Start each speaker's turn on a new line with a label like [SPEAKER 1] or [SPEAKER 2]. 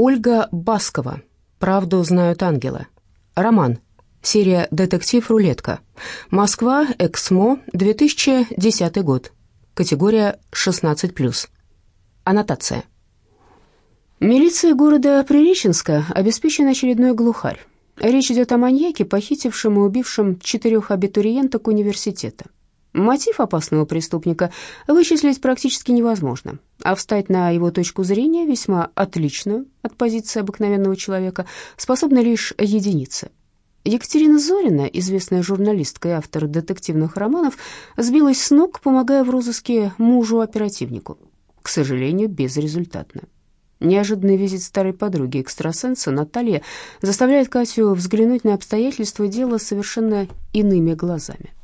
[SPEAKER 1] Ольга Баскова. «Правду знают ангелы». Роман. Серия «Детектив Рулетка». Москва. Эксмо. 2010 год. Категория 16+. Аннотация. Милиция города Приреченска обеспечен очередной глухарь. Речь идет о маньяке, похитившем и убившем четырех абитуриенток университета. Мотив опасного преступника вычислить практически невозможно, а встать на его точку зрения, весьма отличную от позиции обыкновенного человека, способны лишь единицы. Екатерина Зорина, известная журналистка и автор детективных романов, сбилась с ног, помогая в розыске мужу-оперативнику. К сожалению, безрезультатно. Неожиданный визит старой подруги экстрасенса Натальи заставляет Катю взглянуть на обстоятельства дела совершенно иными глазами.